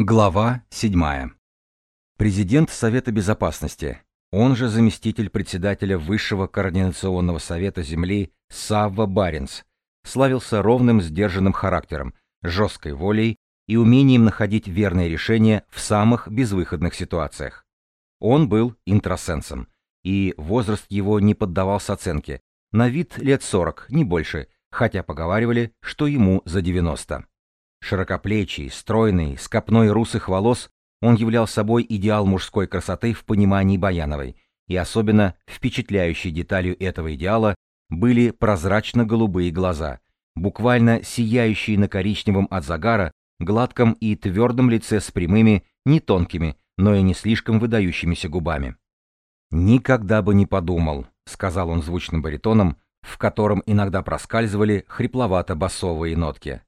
Глава 7. Президент Совета Безопасности, он же заместитель председателя Высшего Координационного Совета Земли Савва Баренц, славился ровным сдержанным характером, жесткой волей и умением находить верные решения в самых безвыходных ситуациях. Он был интросенсом, и возраст его не поддавался оценке, на вид лет 40, не больше, хотя поговаривали, что ему за 90. Широкоплечий, стройный, с копной русых волос, он являл собой идеал мужской красоты в понимании Баяновой, и особенно впечатляющей деталью этого идеала были прозрачно-голубые глаза, буквально сияющие на коричневом от загара, гладком и твердом лице с прямыми, не тонкими, но и не слишком выдающимися губами. «Никогда бы не подумал», — сказал он звучным баритоном, в котором иногда проскальзывали хрипловато-басовые нотки.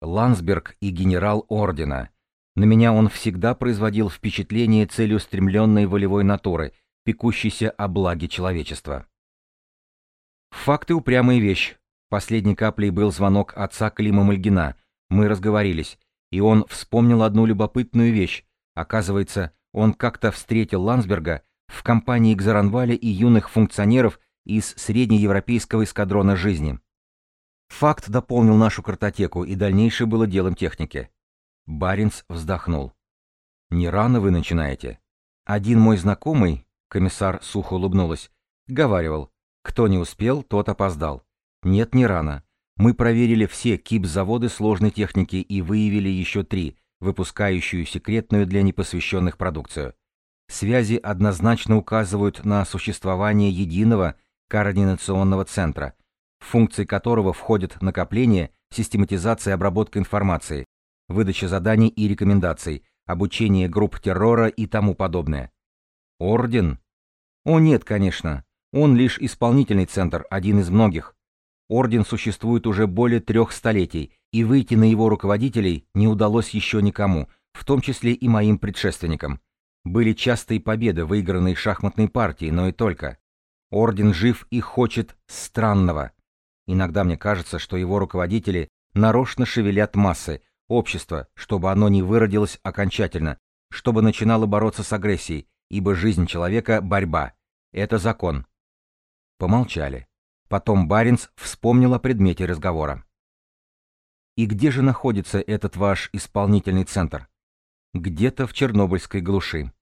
Ландсберг и генерал ордена. На меня он всегда производил впечатление целеустремленной волевой натуры, пекущейся о благе человечества. Факты упрямая вещь. Последней каплей был звонок отца Клима Мальгина. Мы разговорились, и он вспомнил одну любопытную вещь. Оказывается, он как-то встретил Ландсберга в компании Кзаранваля и юных функционеров из среднеевропейского эскадрона жизни. Факт дополнил нашу картотеку, и дальнейшее было делом техники. Баринс вздохнул. «Не рано вы начинаете. Один мой знакомый, комиссар сухо улыбнулась, говаривал, кто не успел, тот опоздал. Нет, не рано. Мы проверили все КИП-заводы сложной техники и выявили еще три, выпускающую секретную для непосвященных продукцию. Связи однозначно указывают на существование единого координационного центра, функции которого входят накопление, систематизация и обработка информации, выдача заданий и рекомендаций, обучение групп террора и тому подобное. Орден? О нет, конечно. Он лишь исполнительный центр, один из многих. Орден существует уже более трех столетий, и выйти на его руководителей не удалось еще никому, в том числе и моим предшественникам. Были частые победы, выигранные шахматной партией, но и только. Орден жив и хочет странного. Иногда мне кажется, что его руководители нарочно шевелят массы, общество, чтобы оно не выродилось окончательно, чтобы начинало бороться с агрессией, ибо жизнь человека — борьба. Это закон. Помолчали. Потом Баринс вспомнил о предмете разговора. «И где же находится этот ваш исполнительный центр?» «Где-то в Чернобыльской глуши.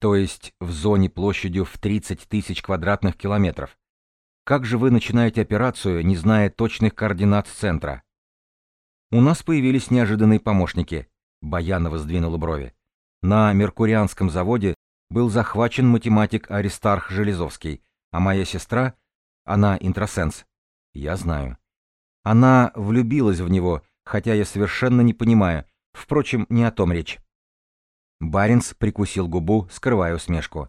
То есть в зоне площадью в 30 тысяч квадратных километров. Как же вы начинаете операцию, не зная точных координат центра? У нас появились неожиданные помощники. Баянова сдвинула брови. На Меркурианском заводе был захвачен математик Аристарх Железовский, а моя сестра, она интросенс. Я знаю. Она влюбилась в него, хотя я совершенно не понимаю. Впрочем, не о том речь. Баринс прикусил губу, скрывая усмешку.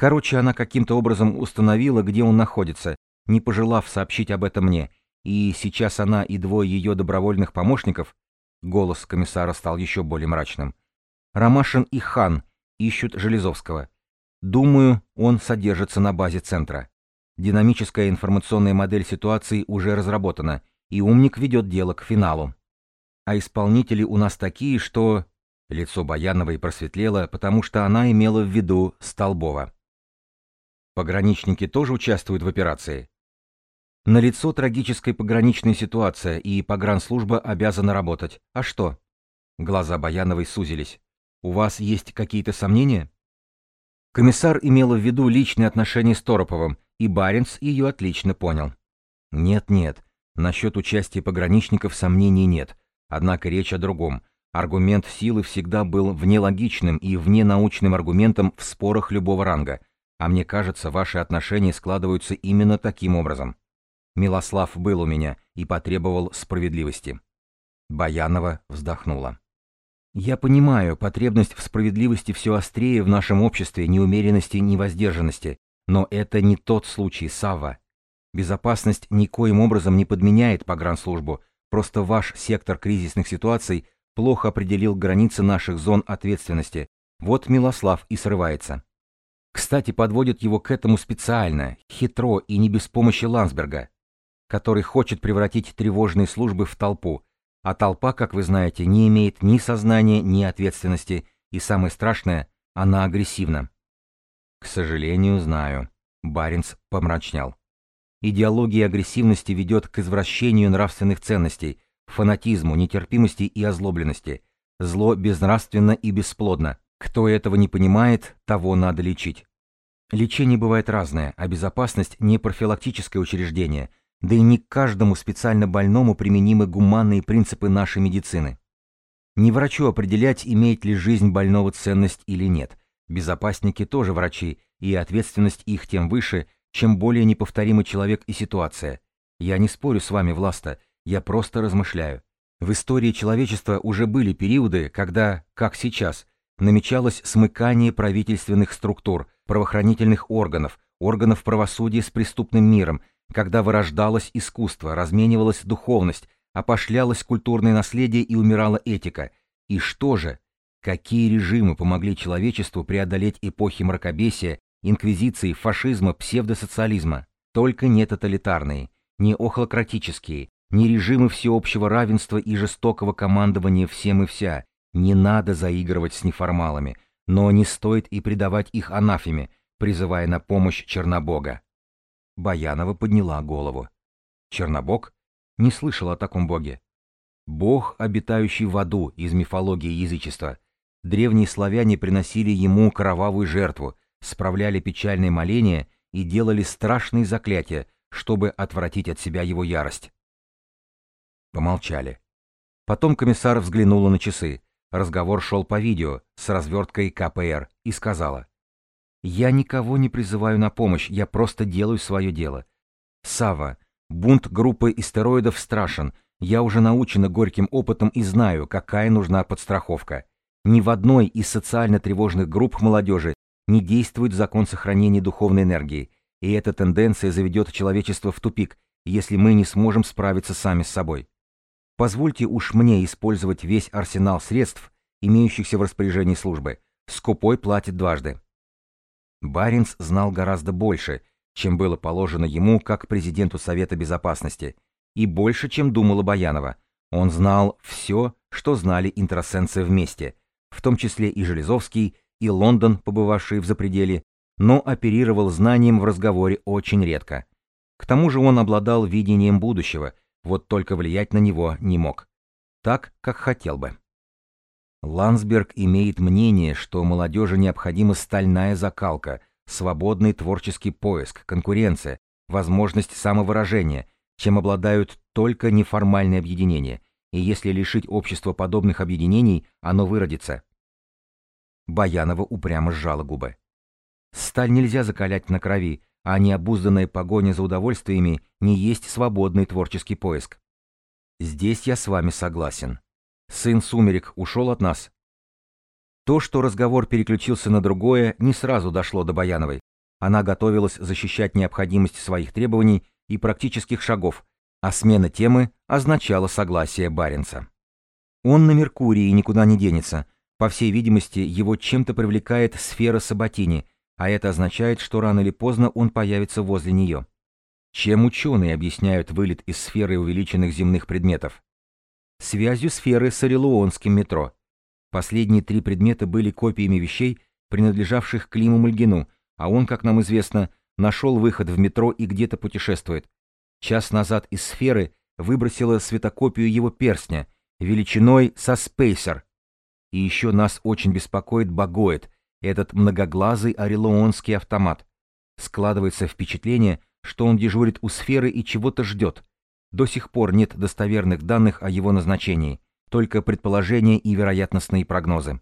Короче, она каким-то образом установила, где он находится, не пожелав сообщить об этом мне, и сейчас она и двое ее добровольных помощников, голос комиссара стал еще более мрачным, Ромашин и Хан ищут Железовского. Думаю, он содержится на базе центра. Динамическая информационная модель ситуации уже разработана, и умник ведет дело к финалу. А исполнители у нас такие, что... Лицо Баяновой просветлело, потому что она имела в виду Столбова. Пограничники тоже участвуют в операции? Налицо трагическая пограничная ситуация, и погранслужба обязана работать. А что? Глаза Баяновой сузились. У вас есть какие-то сомнения? Комиссар имела в виду личные отношения с Тороповым, и Баренц ее отлично понял. Нет-нет, насчет участия пограничников сомнений нет. Однако речь о другом. Аргумент силы всегда был внелогичным и вненаучным аргументом в спорах любого ранга – а мне кажется, ваши отношения складываются именно таким образом. Милослав был у меня и потребовал справедливости. Баянова вздохнула. Я понимаю, потребность в справедливости все острее в нашем обществе, неумеренности, невоздержанности, но это не тот случай, Савва. Безопасность никоим образом не подменяет погранслужбу, просто ваш сектор кризисных ситуаций плохо определил границы наших зон ответственности. Вот Милослав и срывается. Кстати, подводит его к этому специально, хитро и не без помощи Ландсберга, который хочет превратить тревожные службы в толпу. А толпа, как вы знаете, не имеет ни сознания, ни ответственности, и самое страшное, она агрессивна. К сожалению, знаю. Баренц помрачнял. Идеология агрессивности ведет к извращению нравственных ценностей, фанатизму, нетерпимости и озлобленности. Зло безнравственно и бесплодно. Кто этого не понимает, того надо лечить. Лечение бывает разное, а безопасность не профилактическое учреждение, да и не к каждому специально больному применимы гуманные принципы нашей медицины. Не врачу определять, имеет ли жизнь больного ценность или нет. Безопасники тоже врачи, и ответственность их тем выше, чем более неповторимый человек и ситуация. Я не спорю с вами, Власта, я просто размышляю. В истории человечества уже были периоды, когда, как сейчас, намечалось смыкание правительственных структур, правоохранительных органов, органов правосудия с преступным миром, когда вырождалось искусство, разменивалась духовность, опошлялось культурное наследие и умирала этика. И что же? Какие режимы помогли человечеству преодолеть эпохи мракобесия, инквизиции, фашизма, псевдосоциализма? Только не тоталитарные, не охлократические, не режимы всеобщего равенства и жестокого командования всем и вся. Не надо заигрывать с неформалами, но не стоит и предавать их анафеме, призывая на помощь Чернобога. Баянова подняла голову. Чернобог не слышал о таком боге. Бог, обитающий в аду из мифологии язычества. Древние славяне приносили ему кровавую жертву, справляли печальные моления и делали страшные заклятия, чтобы отвратить от себя его ярость. Помолчали. Потом комиссар взглянула на часы. Разговор шел по видео с разверткой КПР и сказала. «Я никого не призываю на помощь, я просто делаю свое дело. Сава, бунт группы истероидов страшен. Я уже научена горьким опытом и знаю, какая нужна подстраховка. Ни в одной из социально тревожных групп молодежи не действует закон сохранения духовной энергии, и эта тенденция заведет человечество в тупик, если мы не сможем справиться сами с собой. Позвольте уж мне использовать весь арсенал средств, имеющихся в распоряжении службы. Скупой платит дважды. Баринс знал гораздо больше, чем было положено ему как президенту Совета Безопасности, и больше, чем думала Баянова. Он знал все, что знали интросенсы вместе, в том числе и Железовский, и Лондон, побывавший в запределе, но оперировал знанием в разговоре очень редко. К тому же он обладал видением будущего, вот только влиять на него не мог. Так, как хотел бы. Ландсберг имеет мнение, что молодежи необходима стальная закалка, свободный творческий поиск, конкуренция, возможность самовыражения, чем обладают только неформальные объединения, и если лишить общества подобных объединений, оно выродится. Баянова упрямо сжала губы. Сталь нельзя закалять на крови, а необузданная погоня за удовольствиями не есть свободный творческий поиск. Здесь я с вами согласен. Сын Сумерек ушел от нас. То, что разговор переключился на другое, не сразу дошло до Баяновой. Она готовилась защищать необходимость своих требований и практических шагов, а смена темы означала согласие Баренца. Он на Меркурии никуда не денется. По всей видимости, его чем-то привлекает сфера Саботини, а это означает, что рано или поздно он появится возле нее. Чем ученые объясняют вылет из сферы увеличенных земных предметов? Связью сферы с Орелуонским метро. Последние три предмета были копиями вещей, принадлежавших Климу Мальгину, а он, как нам известно, нашел выход в метро и где-то путешествует. Час назад из сферы выбросила светокопию его перстня, величиной со спейсер. И еще нас очень беспокоит багоид, этот многоглазый орелуонский автомат. Складывается впечатление, что он дежурит у сферы и чего-то ждет. До сих пор нет достоверных данных о его назначении, только предположения и вероятностные прогнозы.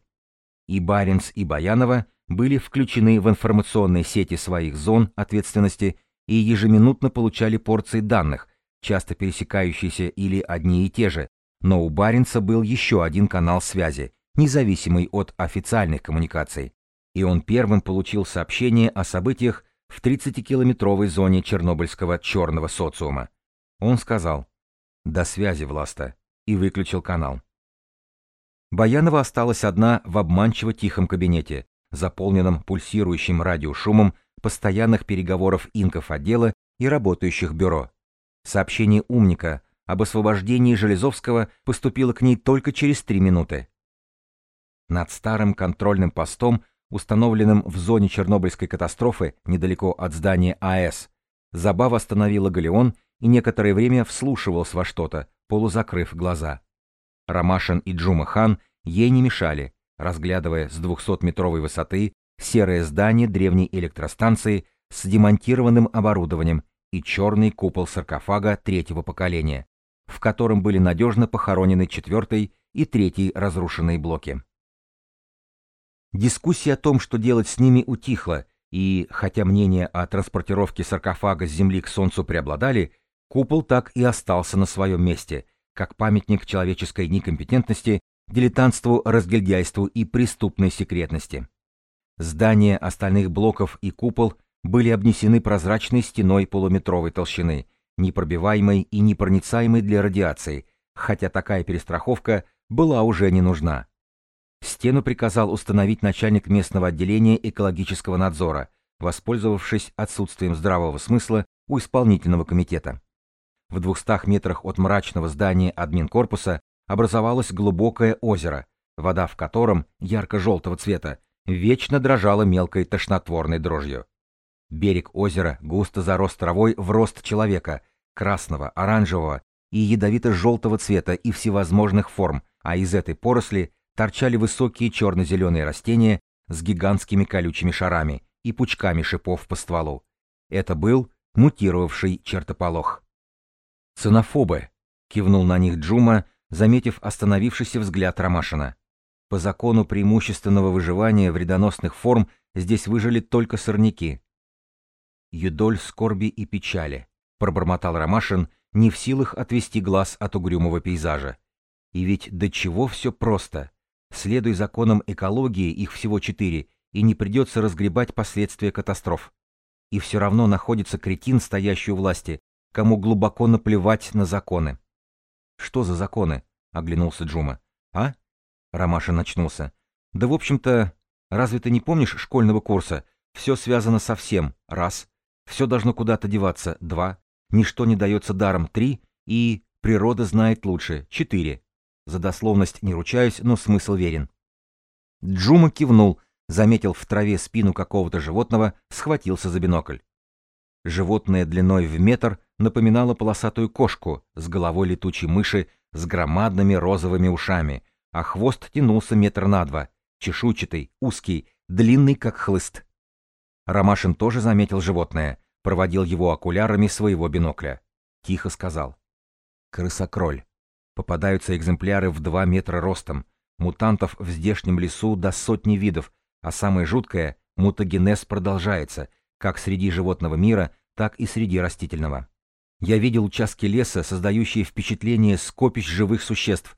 И Баренц, и Баянова были включены в информационные сети своих зон ответственности и ежеминутно получали порции данных, часто пересекающиеся или одни и те же, но у Баренца был еще один канал связи, независимый от официальных коммуникаций и он первым получил сообщение о событиях в 30-километровой зоне чернобыльского черного социума. Он сказал «До связи, Власта» и выключил канал. Баянова осталась одна в обманчиво тихом кабинете, заполненном пульсирующим радиошумом постоянных переговоров инков отдела и работающих бюро. Сообщение умника, об освобождении Железовского поступило к ней только через три минуты. Над старым контрольным постом, установленным в зоне Чернобыльской катастрофы недалеко от здания АЭС, Забава остановила галеон и некоторое время вслушивался во что-то, полузакрыв глаза. Ромашин и Джума Хан ей не мешали, разглядывая с 200-метровой высоты серое здание древней электростанции с демонтированным оборудованием и черный купол саркофага третьего поколения, в котором были надежно похоронены четвертый и третий разрушенные блоки. Дискуссия о том, что делать с ними, утихла, и, хотя мнения о транспортировке саркофага с Земли к Солнцу преобладали, купол так и остался на своем месте, как памятник человеческой некомпетентности, дилетантству, разгильдяйству и преступной секретности. Здания остальных блоков и купол были обнесены прозрачной стеной полуметровой толщины, непробиваемой и непроницаемой для радиации, хотя такая перестраховка была уже не нужна. Стену приказал установить начальник местного отделения экологического надзора, воспользовавшись отсутствием здравого смысла у исполнительного комитета. В двухстах метрах от мрачного здания админкорпуса образовалось глубокое озеро, вода в котором, ярко-желтого цвета, вечно дрожала мелкой тошнотворной дрожью. Берег озера густо зарос травой в рост человека, красного, оранжевого и ядовито-желтого цвета и всевозможных форм, а из этой поросли торчали высокие черно-зеленые растения с гигантскими колючими шарами и пучками шипов по стволу. Это был мутировавший чертополох. «Ценофобы!» — кивнул на них Джума, заметив остановившийся взгляд Ромашина. По закону преимущественного выживания вредоносных форм здесь выжили только сорняки. «Юдоль скорби и печали», — пробормотал Ромашин, не в силах отвести глаз от угрюмого пейзажа. И ведь до чего все просто. Следуй законам экологии, их всего четыре, и не придется разгребать последствия катастроф. И все равно находится кретин, стоящий у власти, кому глубоко наплевать на законы. «Что за законы?» — оглянулся Джума. «А?» — Ромаша начнулся. «Да в общем-то, разве ты не помнишь школьного курса? Все связано со всем. Раз. Все должно куда-то деваться. Два. Ничто не дается даром. Три. И природа знает лучше. Четыре. За дословность не ручаюсь, но смысл верен. Джума кивнул, заметил в траве спину какого-то животного, схватился за бинокль. Животное длиной в метр напоминало полосатую кошку с головой летучей мыши с громадными розовыми ушами, а хвост тянулся метр на два, чешуйчатый, узкий, длинный как хлыст. Ромашин тоже заметил животное, проводил его окулярами своего бинокля. Тихо сказал. «Крысокроль. Попадаются экземпляры в 2 метра ростом. Мутантов в здешнем лесу до сотни видов, а самое жуткое – мутагенез продолжается, как среди животного мира, так и среди растительного. Я видел участки леса, создающие впечатление скопищ живых существ.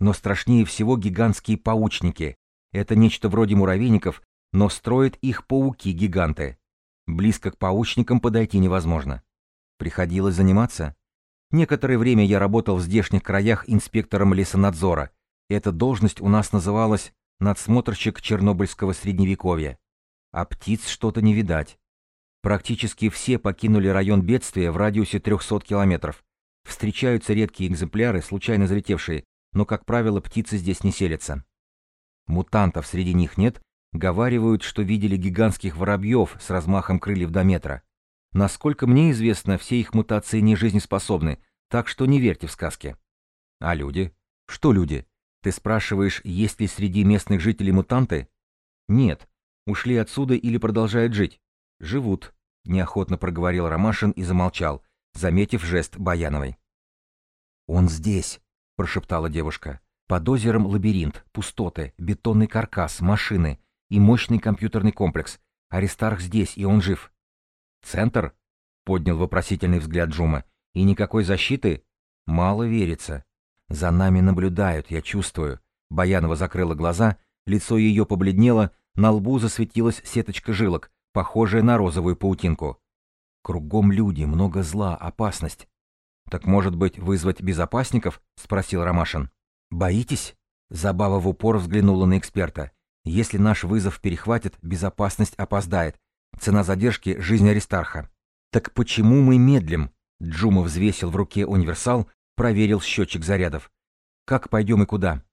Но страшнее всего гигантские паучники. Это нечто вроде муравейников, но строят их пауки-гиганты. Близко к паучникам подойти невозможно. Приходилось заниматься? Некоторое время я работал в здешних краях инспектором лесонадзора. Эта должность у нас называлась надсмотрщик Чернобыльского средневековья. А птиц что-то не видать. Практически все покинули район бедствия в радиусе 300 километров. Встречаются редкие экземпляры, случайно залетевшие, но, как правило, птицы здесь не селятся. Мутантов среди них нет, говаривают, что видели гигантских воробьев с размахом крыльев до метра. Насколько мне известно, все их мутации не жизнеспособны, так что не верьте в сказки. А люди? Что люди? Ты спрашиваешь, есть ли среди местных жителей мутанты? Нет. Ушли отсюда или продолжают жить? Живут, неохотно проговорил Ромашин и замолчал, заметив жест Баяновой. Он здесь, прошептала девушка. Под озером лабиринт, пустоты, бетонный каркас, машины и мощный компьютерный комплекс. Аристарх здесь, и он жив. «Центр?» — поднял вопросительный взгляд Джума. «И никакой защиты? Мало верится. За нами наблюдают, я чувствую». Баянова закрыла глаза, лицо ее побледнело, на лбу засветилась сеточка жилок, похожая на розовую паутинку. «Кругом люди, много зла, опасность». «Так, может быть, вызвать безопасников?» — спросил Ромашин. «Боитесь?» — Забава в упор взглянула на эксперта. «Если наш вызов перехватит, безопасность опоздает. Цена задержки — жизнь Аристарха. Так почему мы медлим? Джума взвесил в руке универсал, проверил счетчик зарядов. Как пойдем и куда?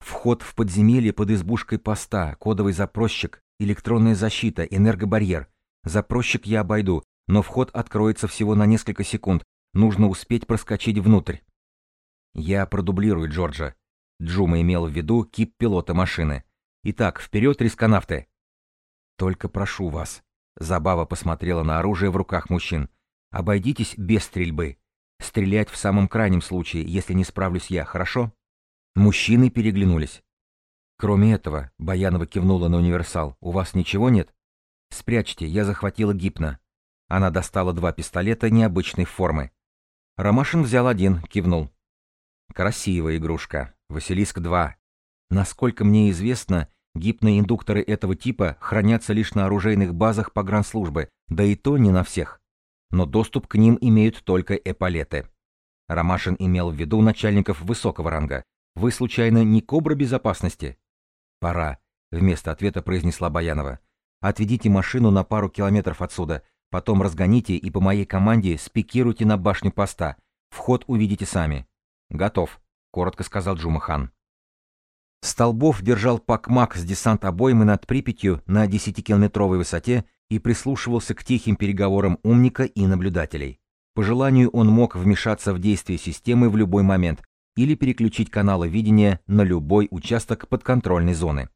Вход в подземелье под избушкой поста, кодовый запросчик, электронная защита, энергобарьер. Запросчик я обойду, но вход откроется всего на несколько секунд. Нужно успеть проскочить внутрь. Я продублирую Джорджа. Джума имел в виду кип пилота машины. Итак, вперед, рисконавты. Только прошу вас. Забава посмотрела на оружие в руках мужчин. Обойдитесь без стрельбы. Стрелять в самом крайнем случае, если не справлюсь я, хорошо? Мужчины переглянулись. Кроме этого, Баянова кивнула на универсал. У вас ничего нет? Спрячьте, я захватила гипно. Она достала два пистолета необычной формы. Ромашин взял один, кивнул. Красивая игрушка. Василиск-2. Насколько мне известно, гипноиндукторы этого типа хранятся лишь на оружейных базах погранслужбы, да и то не на всех. Но доступ к ним имеют только эполеты. Ромашин имел в виду начальников высокого ранга. Вы, случайно, не кобра безопасности? Пора, вместо ответа произнесла Баянова. Отведите машину на пару километров отсюда, потом разгоните и по моей команде спикируйте на башню поста. Вход увидите сами. «Готов», — коротко сказал Джумахан. Столбов держал пакмак с десант обоймы над Припятью на 10-километровой высоте и прислушивался к тихим переговорам умника и наблюдателей. По желанию он мог вмешаться в действие системы в любой момент или переключить каналы видения на любой участок подконтрольной зоны.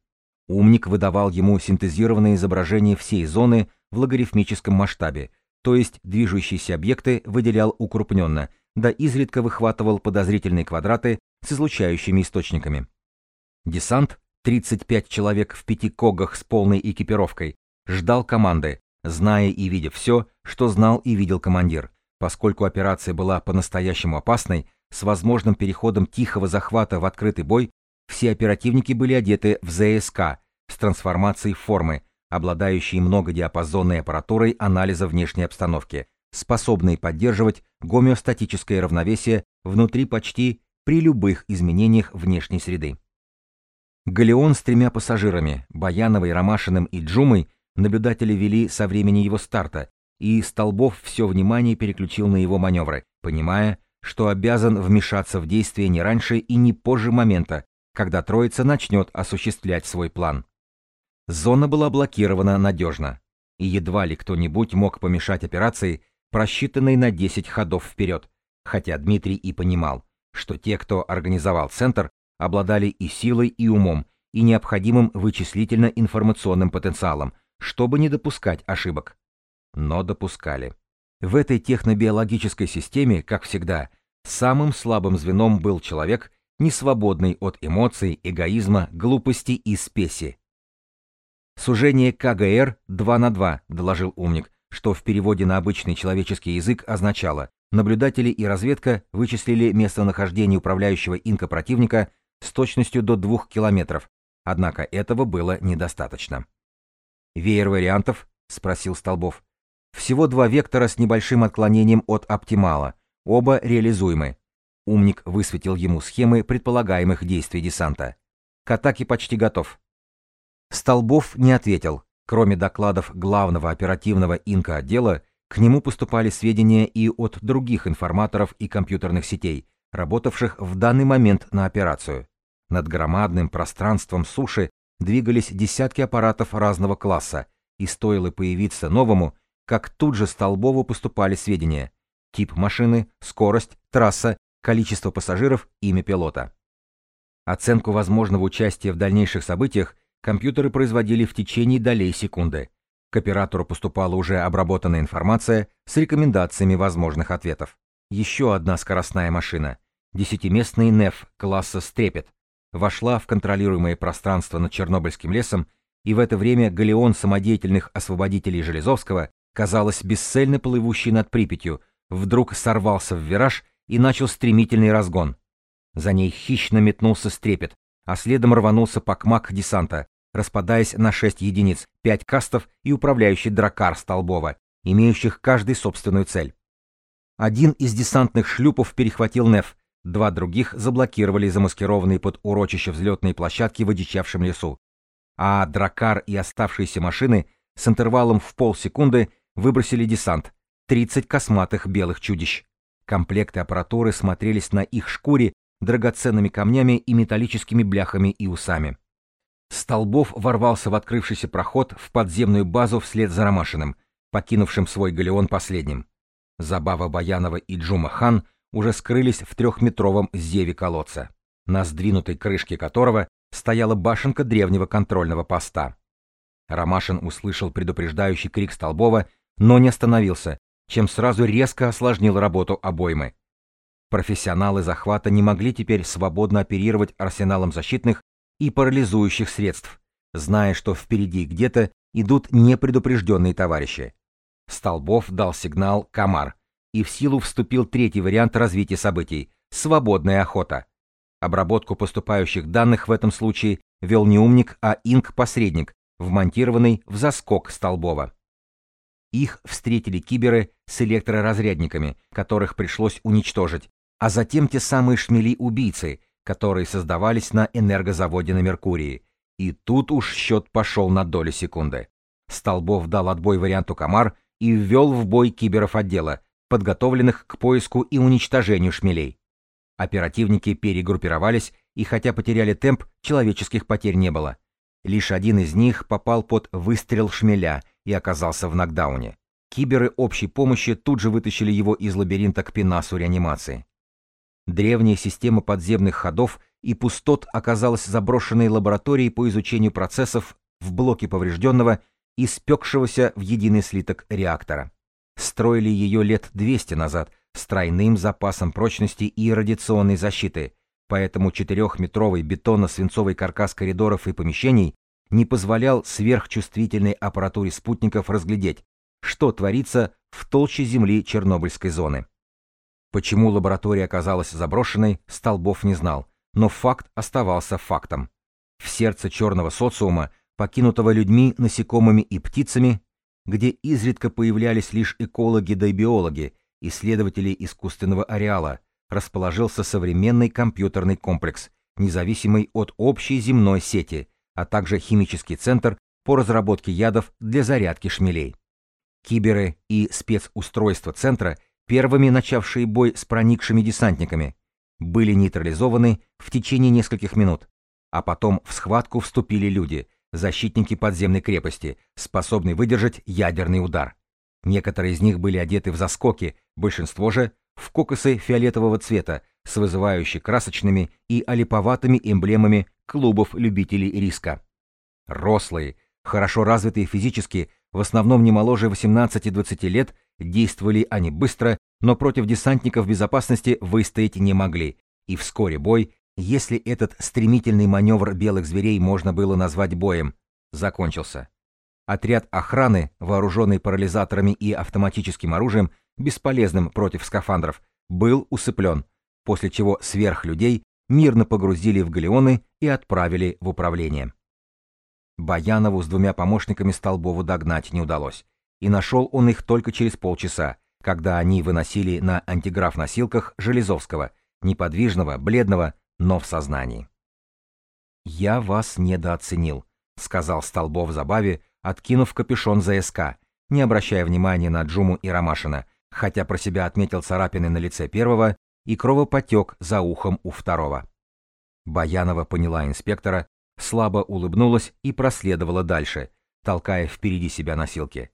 Умник выдавал ему синтезированное изображение всей зоны в логарифмическом масштабе, то есть движущиеся объекты выделял укрупненно, да изредка выхватывал подозрительные квадраты с излучающими источниками. Десант, 35 человек в пяти когах с полной экипировкой, ждал команды, зная и видя все, что знал и видел командир, поскольку операция была по-настоящему опасной, с возможным переходом тихого захвата в открытый бой, все оперативники были одеты в ЗСК с трансформацией формы, обладающей многодиапазонной аппаратурой анализа внешней обстановки, способные поддерживать гомеостатическое равновесие внутри почти при любых изменениях внешней среды. Галеон с тремя пассажирами, Баяновой, Ромашиным и Джумой, наблюдатели вели со времени его старта, и Столбов все внимание переключил на его маневры, понимая, что обязан вмешаться в действие не раньше и не позже момента, когда троица начнет осуществлять свой план. Зона была блокирована надежно, и едва ли кто-нибудь мог помешать операции, просчитанной на 10 ходов вперед, хотя Дмитрий и понимал, что те, кто организовал центр, обладали и силой, и умом, и необходимым вычислительно-информационным потенциалом, чтобы не допускать ошибок. Но допускали. В этой технобиологической системе, как всегда, самым слабым звеном был человек, не свободный от эмоций, эгоизма, глупости и спеси. «Сужение КГР 2 на 2», — доложил умник, что в переводе на обычный человеческий язык означало «наблюдатели и разведка вычислили местонахождение управляющего инка противника с точностью до двух километров, однако этого было недостаточно». «Веер вариантов?» — спросил Столбов. «Всего два вектора с небольшим отклонением от оптимала, оба реализуемы». Умник высветил ему схемы предполагаемых действий десанта. «К атаке почти готов». Столбов не ответил, Кроме докладов главного оперативного инка-отдела, к нему поступали сведения и от других информаторов и компьютерных сетей, работавших в данный момент на операцию. Над громадным пространством суши двигались десятки аппаратов разного класса, и стоило появиться новому, как тут же Столбову поступали сведения. Тип машины, скорость, трасса, количество пассажиров, имя пилота. Оценку возможного участия в дальнейших событиях компьютеры производили в течение долей секунды. К оператору поступала уже обработанная информация с рекомендациями возможных ответов. Еще одна скоростная машина, десятиместный НЕФ класса «Стрепет», вошла в контролируемое пространство над Чернобыльским лесом, и в это время галеон самодеятельных освободителей Железовского, казалось, бесцельно плывущий над Припятью, вдруг сорвался в вираж и начал стремительный разгон. За ней хищно метнулся Стрепет, а следом рванулся пакмак десанта, распадаясь на шесть единиц, пять кастов и управляющий дракар Столбова, имеющих каждый собственную цель. Один из десантных шлюпов перехватил Неф, два других заблокировали замаскированные под урочище взлетные площадки в одичавшем лесу. А дракар и оставшиеся машины с интервалом в полсекунды выбросили десант, 30 косматых белых чудищ. Комплекты аппаратуры смотрелись на их шкуре драгоценными камнями и металлическими бляхами и усами. Столбов ворвался в открывшийся проход в подземную базу вслед за Ромашиным, покинувшим свой галеон последним. Забава Баянова и Джума Хан уже скрылись в трехметровом зеве колодца, на сдвинутой крышке которого стояла башенка древнего контрольного поста. Ромашин услышал предупреждающий крик Столбова, но не остановился, чем сразу резко осложнил работу обоймы. Профессионалы захвата не могли теперь свободно оперировать арсеналом защитных и парализующих средств, зная, что впереди где-то идут непредупрежденные товарищи. Столбов дал сигнал «Комар», и в силу вступил третий вариант развития событий – свободная охота. Обработку поступающих данных в этом случае вел не умник, а инк-посредник, вмонтированный в заскок Столбова. Их встретили киберы с электроразрядниками, которых пришлось уничтожить, а затем те самые шмели-убийцы, которые создавались на энергозаводе на Меркурии. И тут уж счет пошел на доли секунды. Столбов дал отбой варианту «Комар» и ввел в бой киберов отдела, подготовленных к поиску и уничтожению шмелей. Оперативники перегруппировались, и хотя потеряли темп, человеческих потерь не было. Лишь один из них попал под выстрел шмеля и оказался в нокдауне. Киберы общей помощи тут же вытащили его из лабиринта к пенасу реанимации. Древняя система подземных ходов и пустот оказалась заброшенной лабораторией по изучению процессов в блоке поврежденного и спекшегося в единый слиток реактора. Строили ее лет 200 назад с тройным запасом прочности и радиационной защиты, поэтому четырехметровый бетонно-свинцовый каркас коридоров и помещений не позволял сверхчувствительной аппаратуре спутников разглядеть, что творится в толще Земли Чернобыльской зоны. Почему лаборатория оказалась заброшенной, Столбов не знал, но факт оставался фактом. В сердце черного социума, покинутого людьми, насекомыми и птицами, где изредка появлялись лишь экологи да биологи, исследователи искусственного ареала, расположился современный компьютерный комплекс, независимый от общей земной сети, а также химический центр по разработке ядов для зарядки шмелей. Киберы и спецустройства центра – первыми начавшие бой с проникшими десантниками, были нейтрализованы в течение нескольких минут, а потом в схватку вступили люди, защитники подземной крепости, способные выдержать ядерный удар. Некоторые из них были одеты в заскоки, большинство же в кокосы фиолетового цвета с вызывающе красочными и олиповатыми эмблемами клубов любителей риска. Рослые, хорошо развитые физически, в основном не моложе 18-20 лет, действовали они быстро, но против десантников безопасности выстоять не могли, и вскоре бой, если этот стремительный маневр белых зверей можно было назвать боем, закончился. Отряд охраны, вооруженный парализаторами и автоматическим оружием, бесполезным против скафандров, был усыплен, после чего сверхлюдей мирно погрузили в галеоны и отправили в управление. Баянову с двумя помощниками Столбову догнать не удалось, и нашел он их только через полчаса, когда они выносили на антиграф-носилках Железовского, неподвижного, бледного, но в сознании. «Я вас недооценил», — сказал Столбов забаве, откинув капюшон ЗСК, не обращая внимания на Джуму и Ромашина, хотя про себя отметил царапины на лице первого и кровопотек за ухом у второго. Баянова поняла инспектора, слабо улыбнулась и проследовала дальше, толкая впереди себя носилки.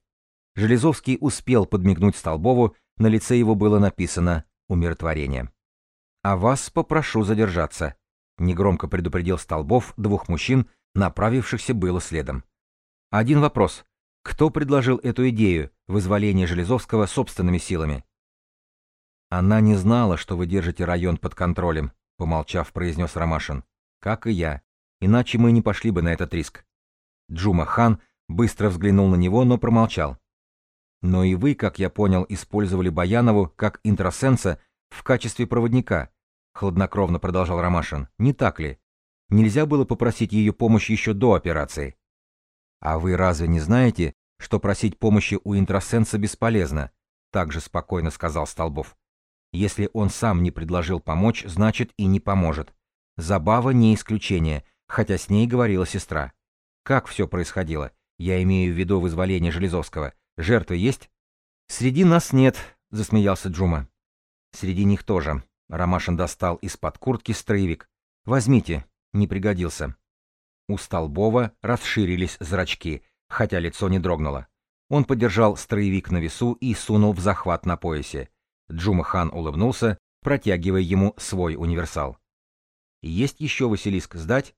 Железовский успел подмигнуть Столбову, на лице его было написано «Умиротворение». «А вас попрошу задержаться», — негромко предупредил Столбов двух мужчин, направившихся было следом. «Один вопрос. Кто предложил эту идею, вызволения Железовского собственными силами?» «Она не знала, что вы держите район под контролем», — помолчав, произнес Ромашин. «Как и я иначе мы не пошли бы на этот риск. Джума Хан быстро взглянул на него, но промолчал. Но и вы, как я понял, использовали Баянову как интросенса в качестве проводника, хладнокровно продолжал Ромашин. Не так ли? Нельзя было попросить ее помощи еще до операции. А вы разве не знаете, что просить помощи у интросенса бесполезно? Также спокойно сказал Столбов. Если он сам не предложил помочь, значит и не поможет. Забава не исключение, хотя с ней говорила сестра. Как все происходило? Я имею в виду вызволение Железовского. Жертвы есть? Среди нас нет, засмеялся Джума. Среди них тоже. Ромашин достал из-под куртки строевик. «Возьмите, не пригодился». У Столбова расширились зрачки, хотя лицо не дрогнуло. Он подержал строевик на весу и сунул в захват на поясе. Джума-хан улыбнулся, протягивая ему свой универсал. «Есть еще, Василиск, сдать?»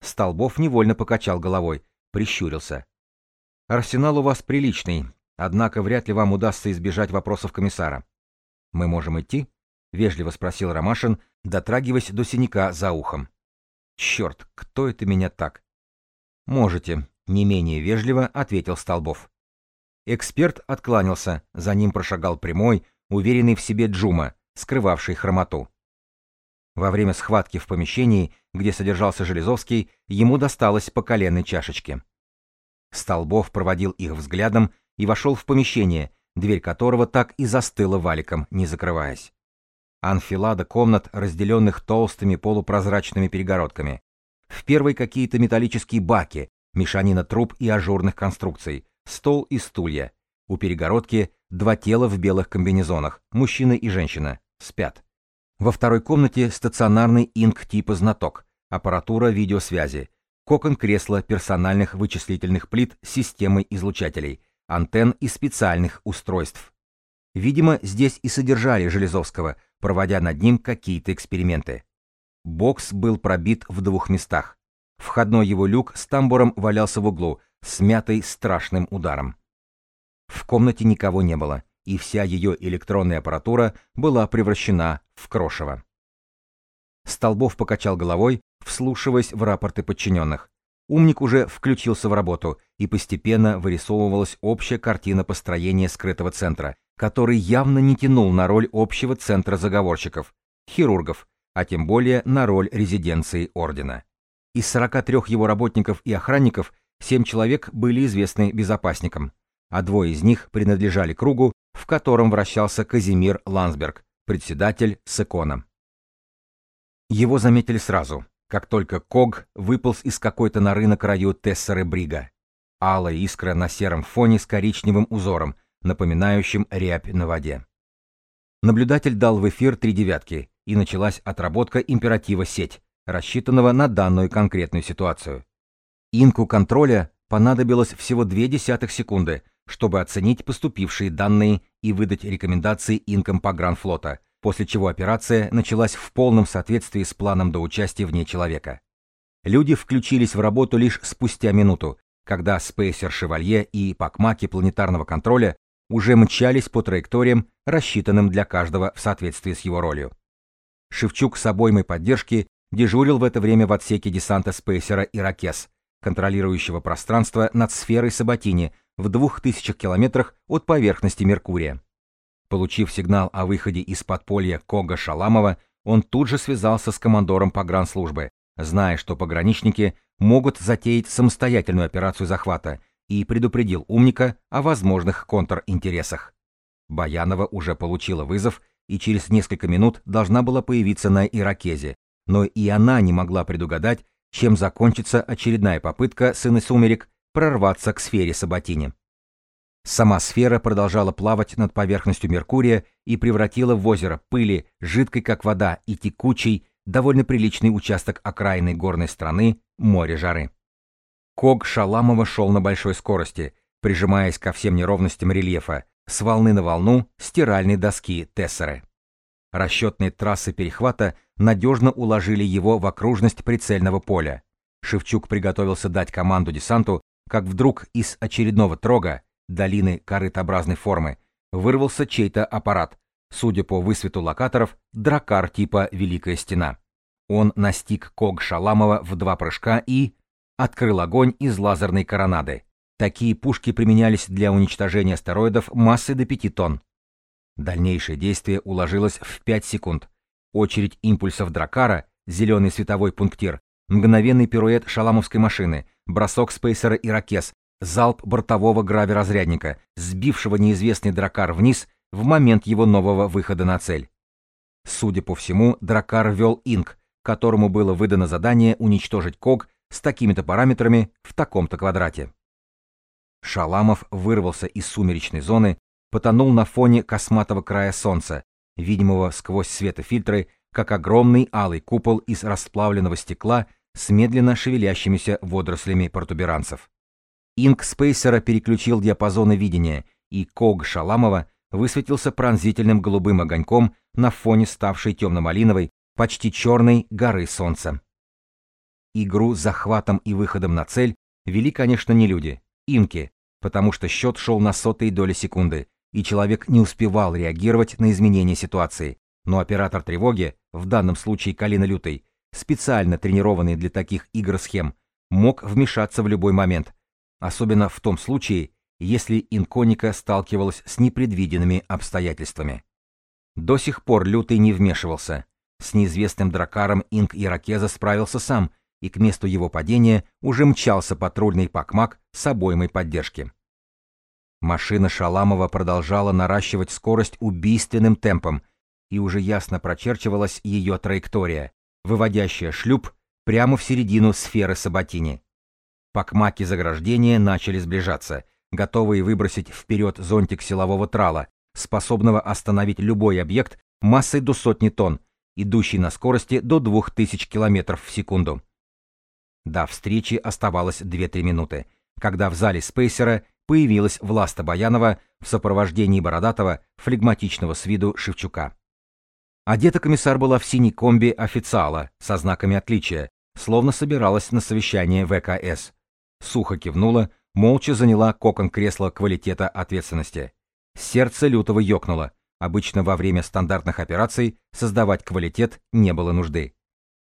Столбов невольно покачал головой, прищурился. «Арсенал у вас приличный, однако вряд ли вам удастся избежать вопросов комиссара». «Мы можем идти?» — вежливо спросил Ромашин, дотрагиваясь до синяка за ухом. «Черт, кто это меня так?» «Можете», — не менее вежливо ответил Столбов. Эксперт откланялся, за ним прошагал прямой, уверенный в себе Джума, скрывавший хромоту. Во время схватки в помещении, где содержался Железовский, ему досталось по коленной чашечке. Столбов проводил их взглядом и вошел в помещение, дверь которого так и застыла валиком, не закрываясь. Анфилада комнат, разделенных толстыми полупрозрачными перегородками. В первой какие-то металлические баки, мешанина труб и ажурных конструкций, стол и стулья. У перегородки два тела в белых комбинезонах, мужчина и женщина, спят. Во второй комнате стационарный инк типа знаток, аппаратура видеосвязи, кокон кресла персональных вычислительных плит с системой излучателей, антенн и специальных устройств. Видимо, здесь и содержали Железовского, проводя над ним какие-то эксперименты. Бокс был пробит в двух местах. Входной его люк с тамбуром валялся в углу, смятый страшным ударом. В комнате никого не было, и вся ее электронная аппаратура была превращена в крошево. Столбов покачал головой, вслушиваясь в рапорты подчиненных. Умник уже включился в работу, и постепенно вырисовывалась общая картина построения скрытого центра, который явно не тянул на роль общего центра заговорщиков, хирургов, а тем более на роль резиденции ордена. Из 43 его работников и охранников 7 человек были известны безопасникам, а двое из них принадлежали кругу, в котором вращался Казимир Ландсберг, председатель Секона. Его заметили сразу, как только Ког выполз из какой-то норы на краю Тессеры Брига. Алая искра на сером фоне с коричневым узором, напоминающим рябь на воде. Наблюдатель дал в эфир три девятки, и началась отработка императива «Сеть», рассчитанного на данную конкретную ситуацию. Инку контроля понадобилось всего две десятых секунды, чтобы оценить поступившие данные и выдать рекомендации инкам погранфлота, после чего операция началась в полном соответствии с планом до участия вне человека. Люди включились в работу лишь спустя минуту, когда спейсер «Шевалье» и пакмаки планетарного контроля уже мчались по траекториям, рассчитанным для каждого в соответствии с его ролью. Шевчук с обоймой поддержки дежурил в это время в отсеке десанта спейсера «Иракес», контролирующего пространство над сферой Саботини в двух тысячах километрах от поверхности Меркурия. Получив сигнал о выходе из подполья Кога Шаламова, он тут же связался с командором погранслужбы, зная, что пограничники могут затеять самостоятельную операцию захвата, и предупредил умника о возможных контринтересах. Баянова уже получила вызов и через несколько минут должна была появиться на Иракезе, но и она не могла предугадать, чем закончится очередная попытка сына Сумерек прорваться к сфере Саботини. Сама сфера продолжала плавать над поверхностью Меркурия и превратила в озеро пыли, жидкой как вода и текучей, довольно приличный участок окраинной горной страны, море жары. Ког Шаламова шел на большой скорости, прижимаясь ко всем неровностям рельефа, с волны на волну стиральной доски Тессеры. Расчетные трассы перехвата надежно уложили его в окружность прицельного поля. Шевчук приготовился дать команду десанту, как вдруг из очередного трога, долины корытообразной формы, вырвался чей-то аппарат, судя по высвету локаторов, дракар типа «Великая стена». Он настиг Ког Шаламова в два прыжка и открыл огонь из лазерной коронады. Такие пушки применялись для уничтожения астероидов массой до 5 тонн. Дальнейшее действие уложилось в 5 секунд. Очередь импульсов Дракара, зеленый световой пунктир, мгновенный пируэт шаламовской машины, бросок спейсера «Иракес», залп бортового граверазрядника, сбившего неизвестный Дракар вниз в момент его нового выхода на цель. Судя по всему, Дракар вел Инк, которому было выдано задание уничтожить Ког с такими-то параметрами в таком-то квадрате. Шаламов вырвался из сумеречной зоны, потонул на фоне косматого края солнца, видимого сквозь светофильтры, как огромный алый купол из расплавленного стекла с медленно шевелящимися водорослями протуберанцев. Инк Спейсера переключил диапазоны видения, и Ког Шаламова высветился пронзительным голубым огоньком на фоне ставшей темно-малиновой, почти черной горы солнца. Игру с захватом и выходом на цель вели, конечно, не люди, инки, потому что счет шел на сотые доли секунды, и человек не успевал реагировать на изменения ситуации, но оператор тревоги, в данном случае Калина Лютый, специально тренированный для таких игр схем, мог вмешаться в любой момент, особенно в том случае, если инконика сталкивалась с непредвиденными обстоятельствами. До сих пор Лютый не вмешивался. С неизвестным дракаром Инк Иракеза справился сам, и к месту его падения уже мчался патрульный Пакмак с обоймой поддержки. Машина Шаламова продолжала наращивать скорость убийственным темпом, и уже ясно прочерчивалась ее траектория, выводящая шлюп прямо в середину сферы Сабатини. Пакмаки заграждения начали сближаться, готовые выбросить вперед зонтик силового трала, способного остановить любой объект массой до сотни тонн, идущий на скорости до 2000 км в секунду. До встречи оставалось 2-3 минуты, когда в зале спейсера появилась Власта Баянова в сопровождении бородатого, флегматичного с виду Шевчука. Одета комиссар была в синей комби официала со знаками отличия, словно собиралась на совещание ВКС. Сухо кивнула, молча заняла кокон кресла квалитета ответственности. Сердце лютого ёкнуло. Обычно во время стандартных операций создавать квалитет не было нужды.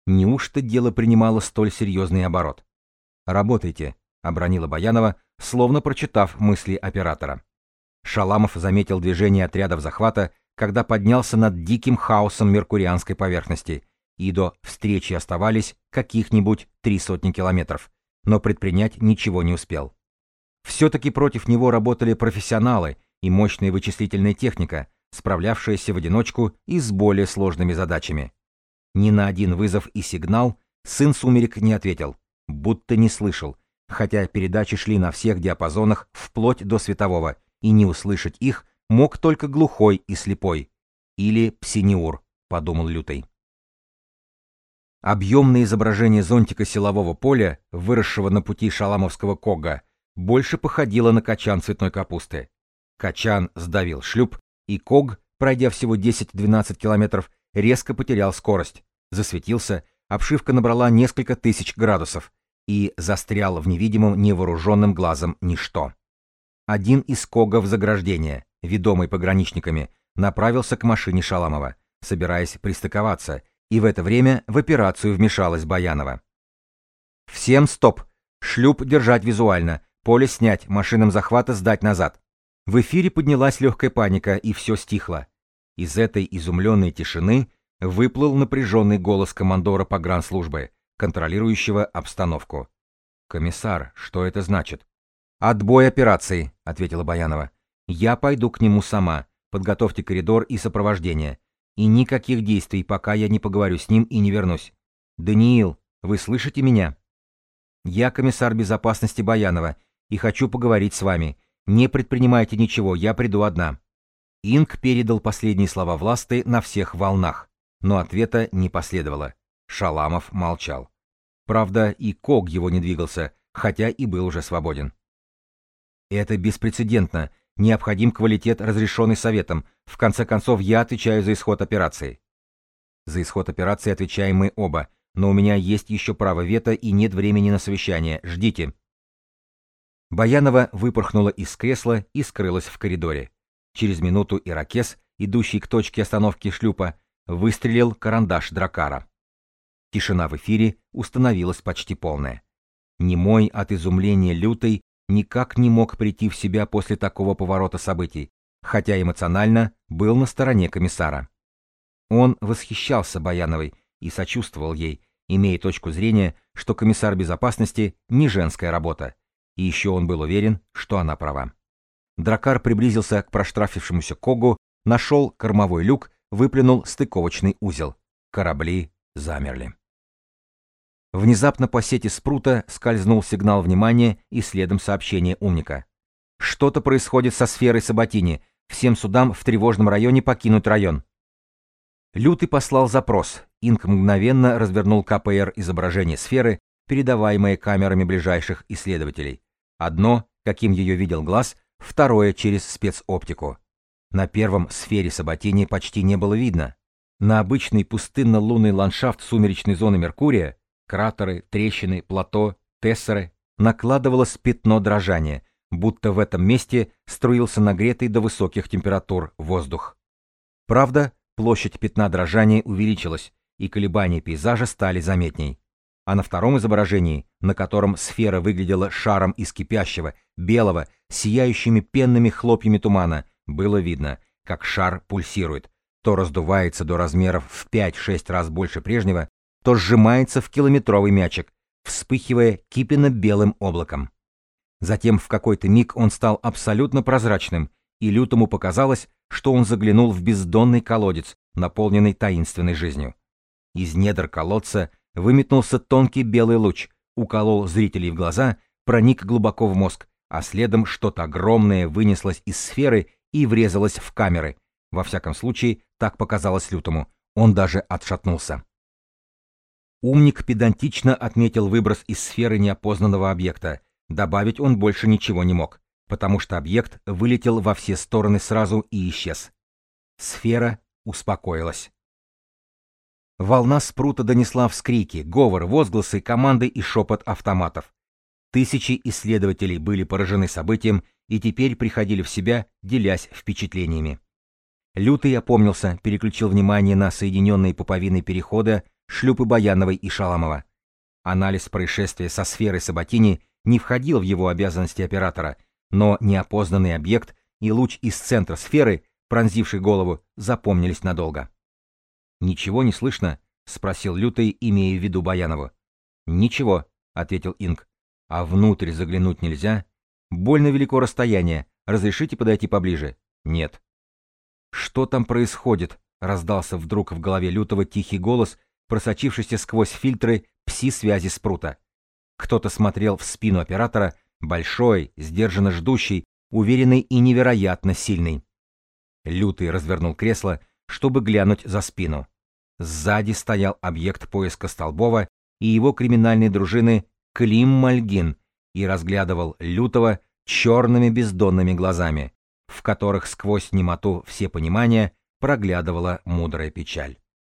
Неужто дело принимало столь серьезный оборот? «Работайте», — обронила Баянова, словно прочитав мысли оператора. Шаламов заметил движение отрядов захвата, когда поднялся над диким хаосом меркурианской поверхности, и до встречи оставались каких-нибудь три сотни километров, но предпринять ничего не успел. Все-таки против него работали профессионалы и мощная вычислительная техника, справлявшаяся в одиночку и с более сложными задачами. Ни на один вызов и сигнал сын сумерек не ответил, будто не слышал, хотя передачи шли на всех диапазонах вплоть до светового, и не услышать их мог только глухой и слепой. Или псиниур, подумал Лютый. Объемное изображение зонтика силового поля, выросшего на пути шаламовского кога, больше походило на качан цветной капусты. Качан сдавил шлюп, и ког, пройдя всего 10-12 километров, резко потерял скорость, засветился, обшивка набрала несколько тысяч градусов и застрял в невидимом невооруженным глазом ничто. Один из когов заграждения, ведомый пограничниками, направился к машине Шаламова, собираясь пристыковаться, и в это время в операцию вмешалась Баянова. «Всем стоп! Шлюп держать визуально, поле снять, машинам захвата сдать назад!» В эфире поднялась легкая паника, и все стихло. Из этой изумленной тишины выплыл напряженный голос командора погранслужбы, контролирующего обстановку. «Комиссар, что это значит?» «Отбой операции», — ответила Баянова. Я пойду к нему сама. Подготовьте коридор и сопровождение. И никаких действий, пока я не поговорю с ним и не вернусь. Даниил, вы слышите меня? Я комиссар безопасности Баянова и хочу поговорить с вами. Не предпринимайте ничего, я приду одна. Инг передал последние слова власты на всех волнах, но ответа не последовало. Шаламов молчал. Правда, и Ког его не двигался, хотя и был уже свободен. Это беспрецедентно, Необходим квалитет, разрешенный советом. В конце концов, я отвечаю за исход операции. За исход операции отвечаем мы оба, но у меня есть еще право вето и нет времени на совещание. Ждите. Баянова выпорхнула из кресла и скрылась в коридоре. Через минуту иракес, идущий к точке остановки шлюпа, выстрелил карандаш Дракара. Тишина в эфире установилась почти полная. Немой от изумления лютой никак не мог прийти в себя после такого поворота событий, хотя эмоционально был на стороне комиссара. Он восхищался Баяновой и сочувствовал ей, имея точку зрения, что комиссар безопасности не женская работа, и еще он был уверен, что она права. Дракар приблизился к проштрафившемуся Когу, нашел кормовой люк, выплюнул стыковочный узел. Корабли замерли. Внезапно по сети спрута скользнул сигнал внимания и следом сообщение умника. Что-то происходит со сферой Саботини. Всем судам в тревожном районе покинуть район. Лютый послал запрос. Инк мгновенно развернул КПР изображение сферы, передаваемое камерами ближайших исследователей. Одно, каким ее видел глаз, второе через спецоптику. На первом сфере Саботини почти не было видно. На обычный пустынно-лунный ландшафт сумеречной зоны Меркурия кратеры, трещины, плато, тессеры накладывалось пятно дрожания, будто в этом месте струился нагретый до высоких температур воздух. Правда, площадь пятна дрожания увеличилась, и колебания пейзажа стали заметней. А на втором изображении, на котором сфера выглядела шаром из кипящего, белого, сияющими пенными хлопьями тумана, было видно, как шар пульсирует, то раздувается до размеров в 5-6 раз больше прежнего, то сжимается в километровый мячик, вспыхивая кипенно-белым облаком. Затем в какой-то миг он стал абсолютно прозрачным, и лютому показалось, что он заглянул в бездонный колодец, наполненный таинственной жизнью. Из недр колодца выметнулся тонкий белый луч, уколол зрителей в глаза, проник глубоко в мозг, а следом что-то огромное вынеслось из сферы и врезалось в камеры. Во всяком случае, так показалось лютому. Он даже отшатнулся. Умник педантично отметил выброс из сферы неопознанного объекта, Добавить он больше ничего не мог, потому что объект вылетел во все стороны сразу и исчез. Сфера успокоилась. Волна спрута донесла вскрики, говор, возгласы, команды и шепот автоматов. Тысячи исследователей были поражены событием и теперь приходили в себя, делясь впечатлениями. Лютый опомнился, переключил внимание на соединенные пуповины перехода шлюпы Баяновой и Шаламова. Анализ происшествия со сферой Саботини не входил в его обязанности оператора, но неопознанный объект и луч из центра сферы, пронзивший голову, запомнились надолго. «Ничего не слышно?» — спросил Лютый, имея в виду Баянову. «Ничего», — ответил Инг. «А внутрь заглянуть нельзя? Больно велико расстояние. Разрешите подойти поближе?» «Нет». «Что там происходит?» — раздался вдруг в голове Лютого тихий голос, просочившийся сквозь фильтры пси-связи спрута. Кто-то смотрел в спину оператора, большой, сдержанно ждущий, уверенный и невероятно сильный. Лютый развернул кресло, чтобы глянуть за спину. Сзади стоял объект поиска Столбова и его криминальной дружины Клим Мальгин и разглядывал Лютого черными бездонными глазами, в которых сквозь немоту все понимания проглядывала мудрая печаль.